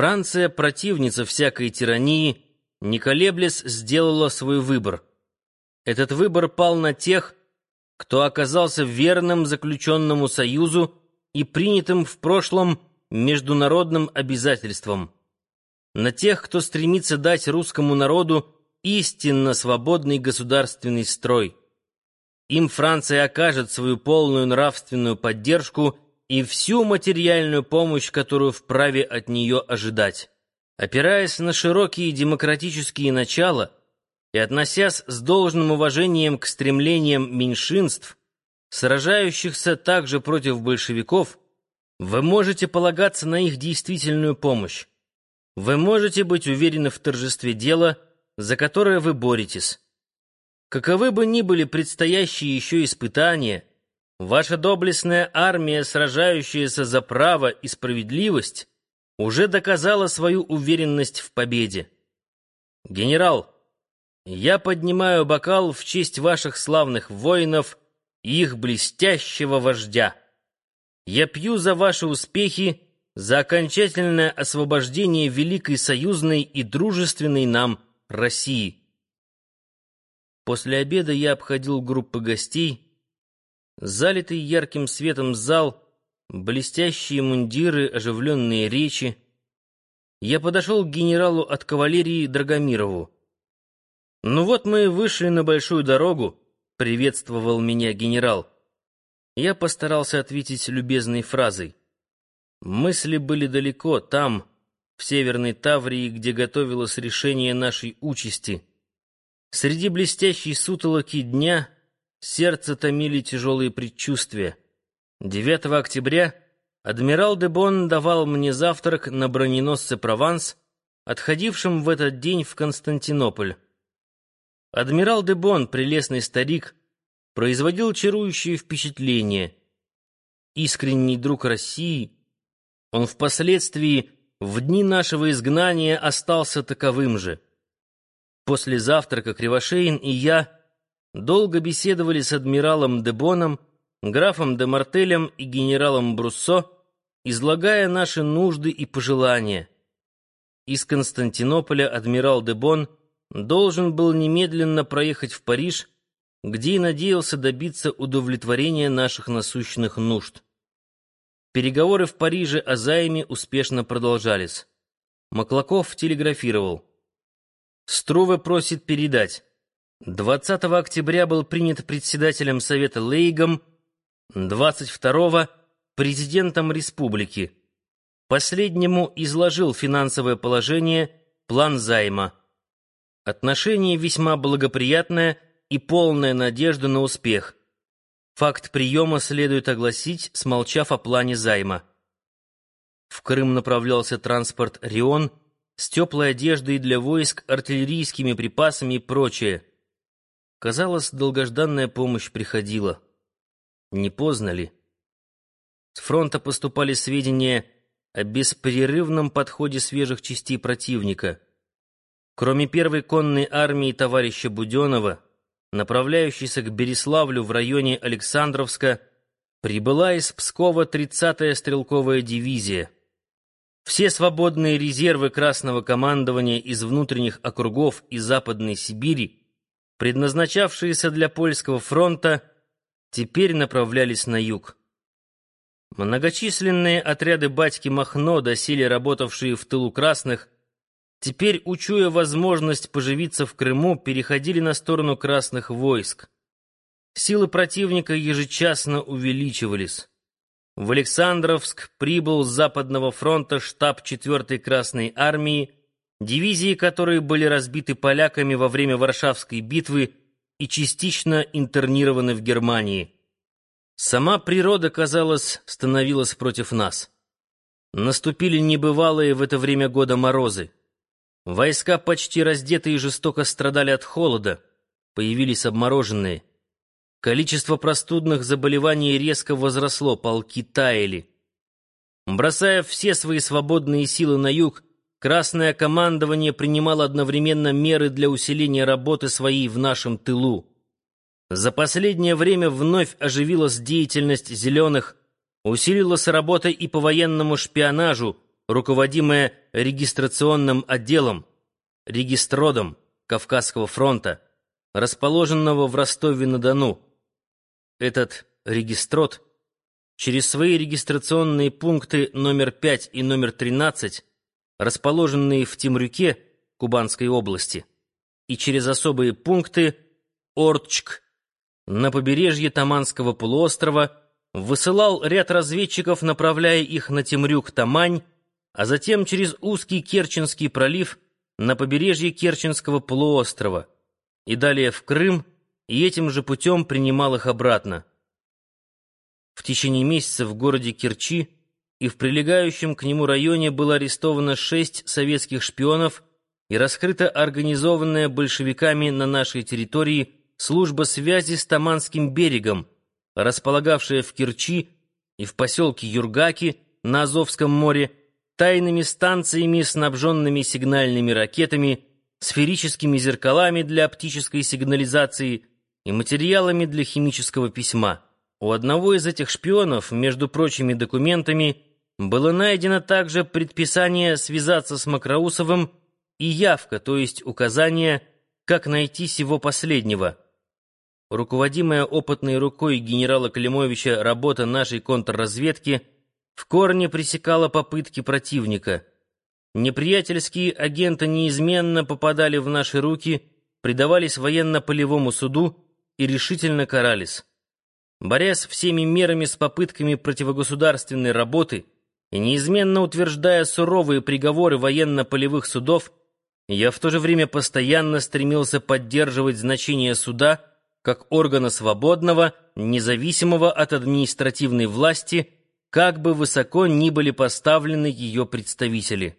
Франция, противница всякой тирании, не колеблясь, сделала свой выбор. Этот выбор пал на тех, кто оказался верным заключенному союзу и принятым в прошлом международным обязательствам. На тех, кто стремится дать русскому народу истинно свободный государственный строй. Им Франция окажет свою полную нравственную поддержку и всю материальную помощь, которую вправе от нее ожидать. Опираясь на широкие демократические начала и относясь с должным уважением к стремлениям меньшинств, сражающихся также против большевиков, вы можете полагаться на их действительную помощь. Вы можете быть уверены в торжестве дела, за которое вы боретесь. Каковы бы ни были предстоящие еще испытания, ваша доблестная армия, сражающаяся за право и справедливость, уже доказала свою уверенность в победе. Генерал, я поднимаю бокал в честь ваших славных воинов и их блестящего вождя. Я пью за ваши успехи, за окончательное освобождение великой союзной и дружественной нам России. После обеда я обходил группы гостей, залитый ярким светом зал — блестящие мундиры, оживленные речи. Я подошел к генералу от кавалерии Драгомирову. «Ну вот мы вышли на большую дорогу», — приветствовал меня генерал. Я постарался ответить любезной фразой. Мысли были далеко, там, в Северной Таврии, где готовилось решение нашей участи. Среди блестящей сутолоки дня сердце томили тяжелые предчувствия. 9 октября адмирал де Бон давал мне завтрак на броненосце «Прованс», отходившем в этот день в Константинополь. Адмирал де Бон, прелестный старик, производил чарующее впечатление. Искренний друг России, он впоследствии, в дни нашего изгнания, остался таковым же. После завтрака Кривошеин и я долго беседовали с адмиралом де Боном, графом де Мартелем и генералом Бруссо, излагая наши нужды и пожелания. Из Константинополя адмирал де Бон должен был немедленно проехать в Париж, где и надеялся добиться удовлетворения наших насущных нужд. Переговоры в Париже о займе успешно продолжались. Маклаков телеграфировал. Струве просит передать. 20 октября был принят председателем Совета Лейгом 22-го президентом республики. Последнему изложил финансовое положение, план займа. Отношение весьма благоприятное и полная надежда на успех. Факт приема следует огласить, смолчав о плане займа. В Крым направлялся транспорт «Рион» с теплой одеждой для войск, артиллерийскими припасами и прочее. Казалось, долгожданная помощь приходила. Не поздно ли? С фронта поступали сведения о беспрерывном подходе свежих частей противника. Кроме первой конной армии товарища Буденова, направляющейся к Береславлю в районе Александровска, прибыла из Пскова 30-я стрелковая дивизия. Все свободные резервы Красного командования из внутренних округов и Западной Сибири, предназначавшиеся для Польского фронта, теперь направлялись на юг. Многочисленные отряды батьки Махно, доселе работавшие в тылу красных, теперь, учуя возможность поживиться в Крыму, переходили на сторону красных войск. Силы противника ежечасно увеличивались. В Александровск прибыл с Западного фронта штаб 4-й Красной армии, дивизии которые были разбиты поляками во время Варшавской битвы и частично интернированы в Германии. Сама природа, казалось, становилась против нас. Наступили небывалые в это время года морозы. Войска, почти раздетые, жестоко страдали от холода, появились обмороженные. Количество простудных заболеваний резко возросло, полки таяли. Бросая все свои свободные силы на юг, Красное командование принимало одновременно меры для усиления работы своей в нашем тылу. За последнее время вновь оживилась деятельность «зеленых», усилилась работа и по военному шпионажу, руководимая регистрационным отделом, регистродом Кавказского фронта, расположенного в Ростове-на-Дону. Этот регистрод через свои регистрационные пункты номер 5 и номер 13, расположенные в Темрюке Кубанской области, и через особые пункты Орчк на побережье Таманского полуострова высылал ряд разведчиков, направляя их на Темрюк-Тамань, а затем через узкий Керченский пролив на побережье Керченского полуострова и далее в Крым, и этим же путем принимал их обратно. В течение месяца в городе Керчи и в прилегающем к нему районе было арестовано шесть советских шпионов и раскрыта организованная большевиками на нашей территории служба связи с Таманским берегом, располагавшая в Керчи и в поселке Юргаки на Азовском море тайными станциями, снабженными сигнальными ракетами, сферическими зеркалами для оптической сигнализации и материалами для химического письма. У одного из этих шпионов, между прочими документами, было найдено также предписание связаться с Макроусовым и явка, то есть указание, как найти сего последнего. Руководимая опытной рукой генерала Климовича работа нашей контрразведки в корне пресекала попытки противника. Неприятельские агенты неизменно попадали в наши руки, предавались военно-полевому суду и решительно карались. Борясь всеми мерами с попытками противогосударственной работы и неизменно утверждая суровые приговоры военно-полевых судов, я в то же время постоянно стремился поддерживать значение суда как органа свободного, независимого от административной власти, как бы высоко ни были поставлены ее представители.